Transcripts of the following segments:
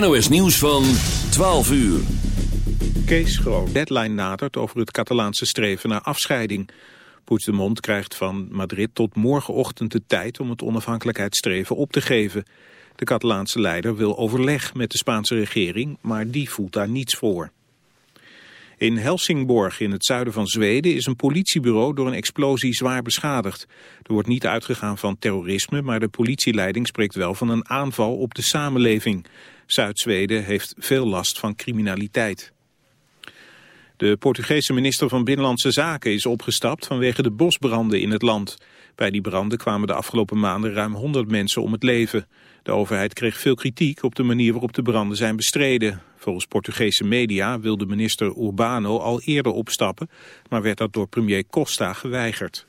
NOS nieuws van 12 uur. Kees Groot. Deadline nadert over het Catalaanse streven naar afscheiding. Puigdemont krijgt van Madrid tot morgenochtend de tijd om het onafhankelijkheidsstreven op te geven. De Catalaanse leider wil overleg met de Spaanse regering, maar die voelt daar niets voor. In Helsingborg in het zuiden van Zweden is een politiebureau door een explosie zwaar beschadigd. Er wordt niet uitgegaan van terrorisme, maar de politieleiding spreekt wel van een aanval op de samenleving. Zuid-Zweden heeft veel last van criminaliteit. De Portugese minister van Binnenlandse Zaken is opgestapt vanwege de bosbranden in het land. Bij die branden kwamen de afgelopen maanden ruim 100 mensen om het leven. De overheid kreeg veel kritiek op de manier waarop de branden zijn bestreden. Volgens Portugese media wilde minister Urbano al eerder opstappen, maar werd dat door premier Costa geweigerd.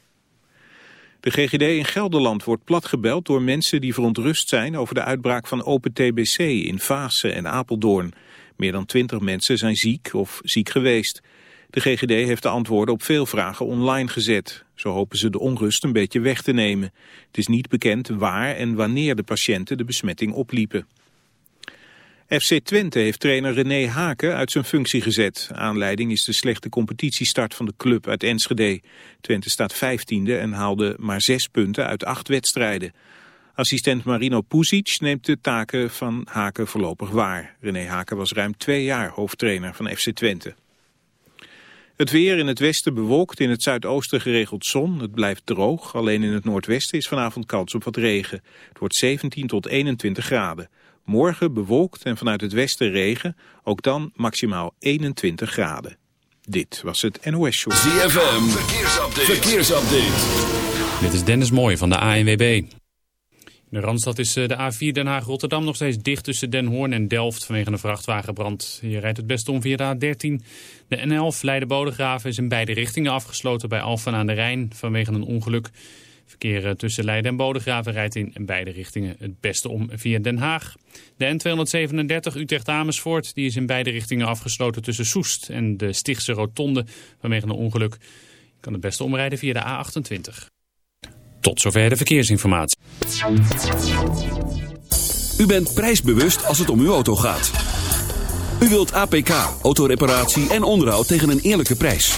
De GGD in Gelderland wordt platgebeld door mensen die verontrust zijn over de uitbraak van open TBC in Vaassen en Apeldoorn. Meer dan twintig mensen zijn ziek of ziek geweest. De GGD heeft de antwoorden op veel vragen online gezet. Zo hopen ze de onrust een beetje weg te nemen. Het is niet bekend waar en wanneer de patiënten de besmetting opliepen. FC Twente heeft trainer René Haken uit zijn functie gezet. Aanleiding is de slechte competitiestart van de club uit Enschede. Twente staat vijftiende en haalde maar zes punten uit acht wedstrijden. Assistent Marino Pusic neemt de taken van Haken voorlopig waar. René Haken was ruim twee jaar hoofdtrainer van FC Twente. Het weer in het westen bewolkt, in het zuidoosten geregeld zon. Het blijft droog, alleen in het noordwesten is vanavond kans op wat regen. Het wordt 17 tot 21 graden. Morgen bewolkt en vanuit het westen regen, ook dan maximaal 21 graden. Dit was het NOS Show. ZFM, verkeersupdate. verkeersupdate. Dit is Dennis Mooij van de ANWB. In de Randstad is eh, de A4 Den Haag-Rotterdam nog steeds dicht tussen Den Hoorn en Delft vanwege een vrachtwagenbrand. Je rijdt het best om via de A13. De N11 Leiden-Bodegraven is in beide richtingen afgesloten bij Alphen aan de Rijn vanwege een ongeluk. Verkeer eh, tussen Leiden en Bodegraven rijdt in beide richtingen het beste om via Den Haag. De N237 Utrecht-Amersfoort is in beide richtingen afgesloten tussen Soest en de Stichtse Rotonde vanwege een ongeluk. Je kan het beste omrijden via de A28. Tot zover de verkeersinformatie. U bent prijsbewust als het om uw auto gaat. U wilt APK, autoreparatie en onderhoud tegen een eerlijke prijs.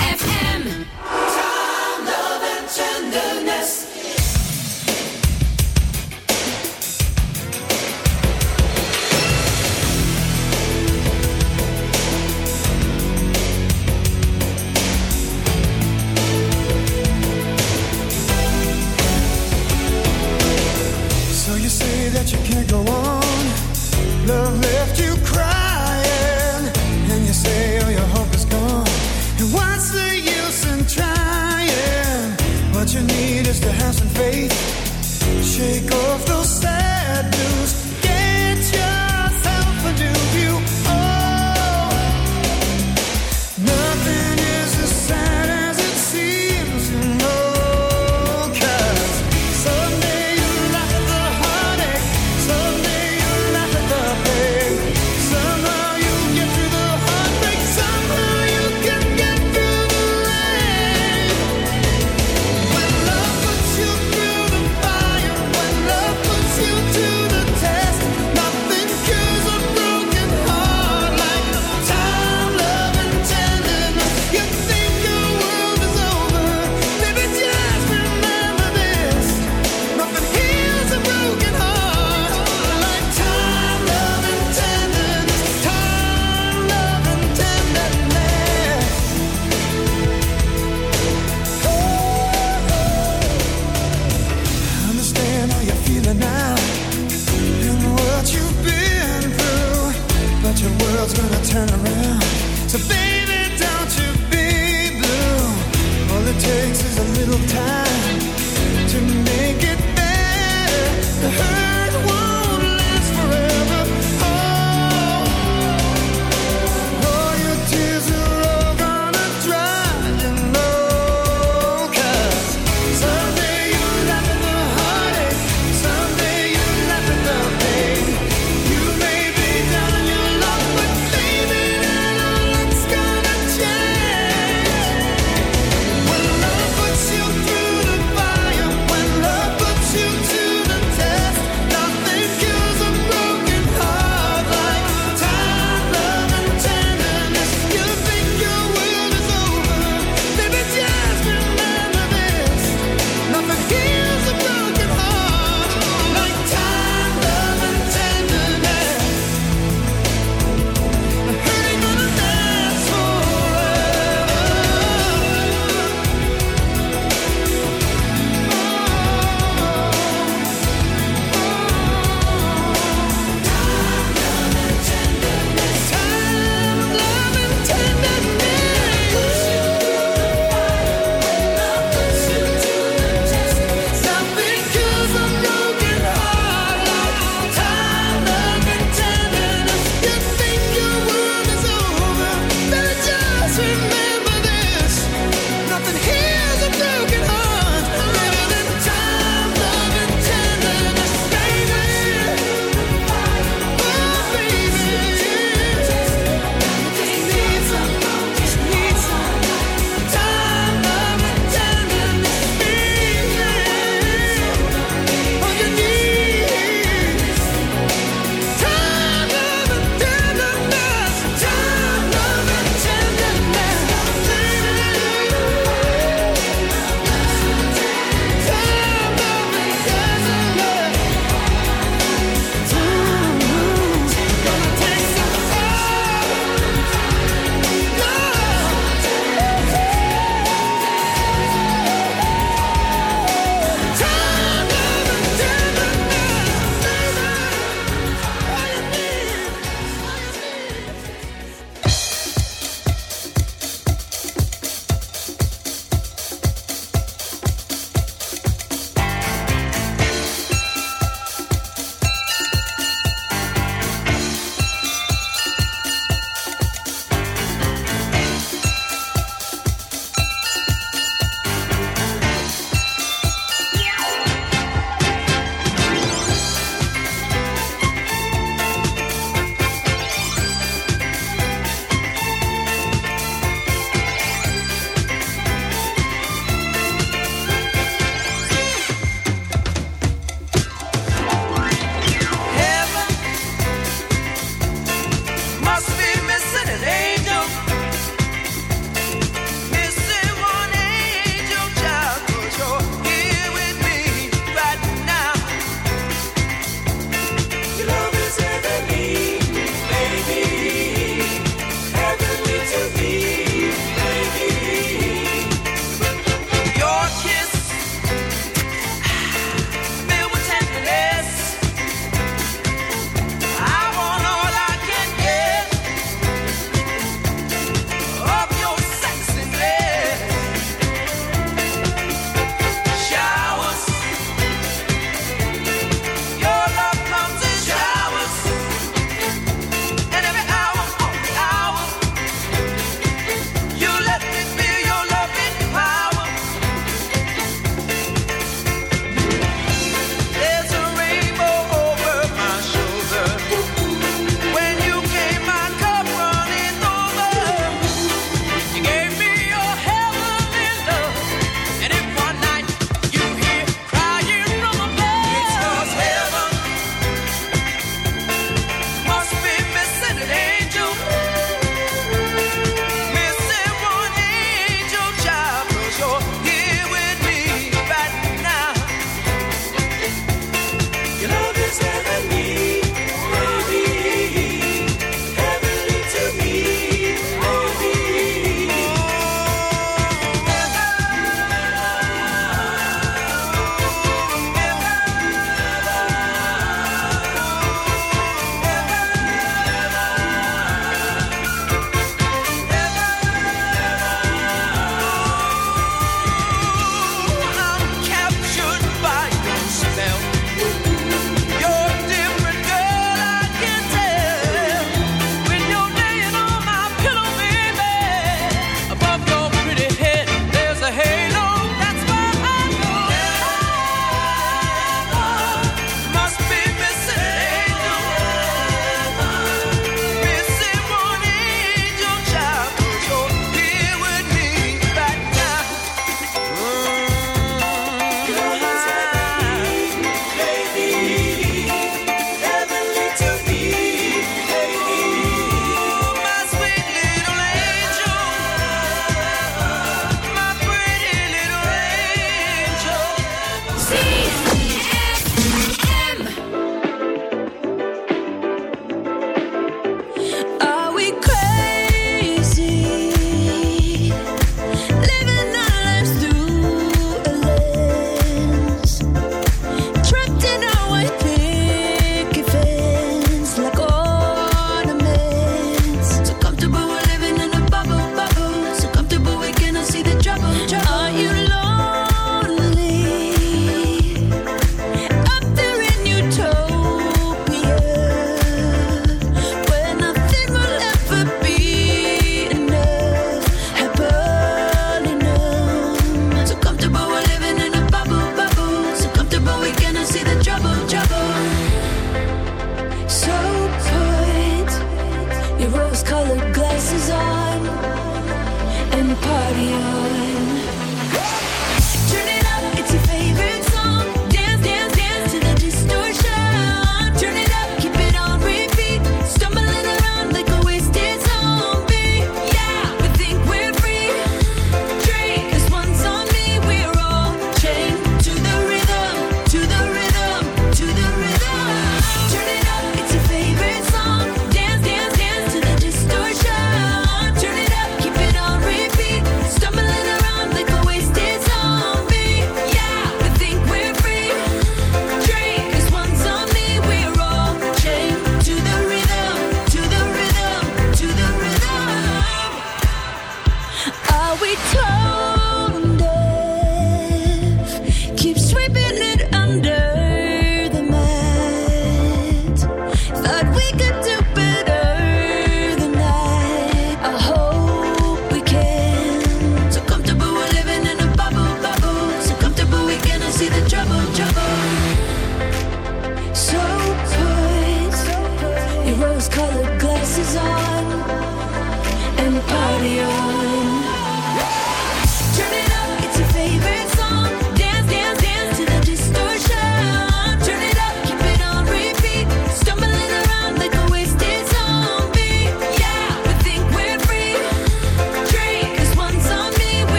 What you need is to have some faith. Shake off those sad news.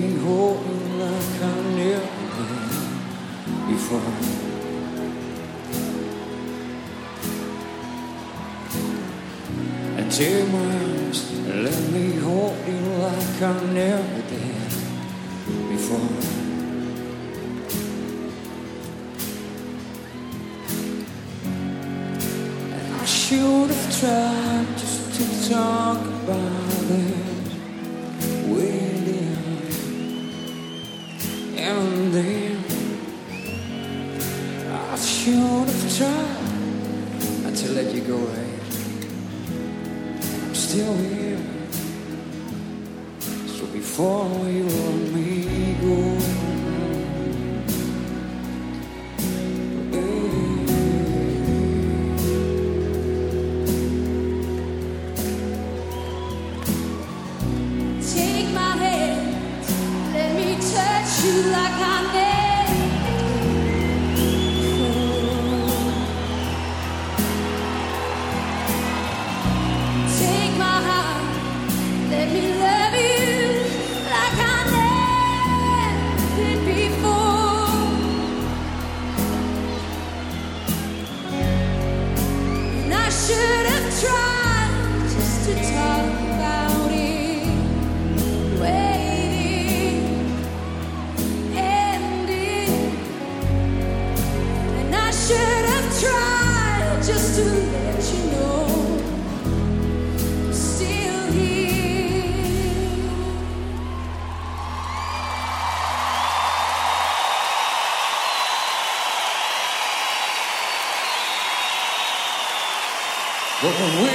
been hoping like I never been before. I tear my arms, let me hold you like I never did before. I should have tried just to talk.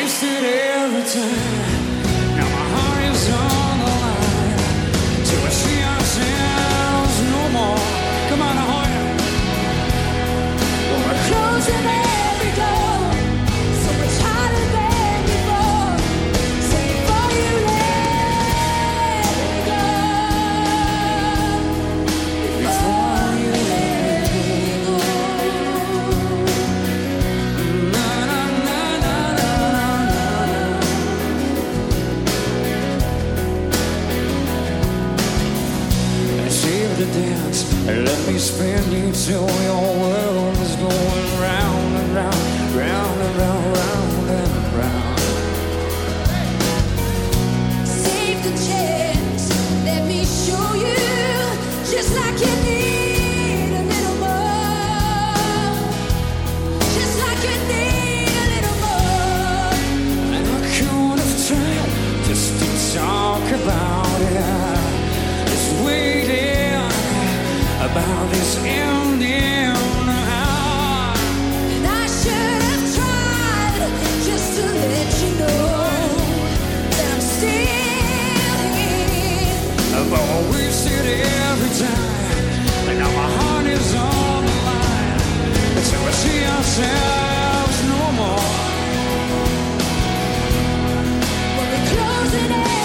wasted every time. Now my heart is on. you spend until your world is going ourselves no more. When we're closing every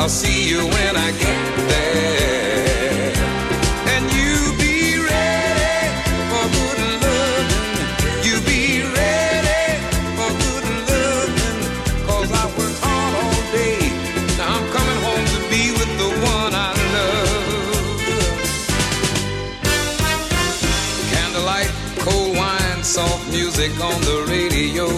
I'll see you when I get there. And you be ready for good loving. You be ready for good loving. Cause I worked hard all day. Now I'm coming home to be with the one I love. Candlelight, cold wine, soft music on the radio.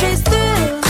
chase through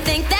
I think that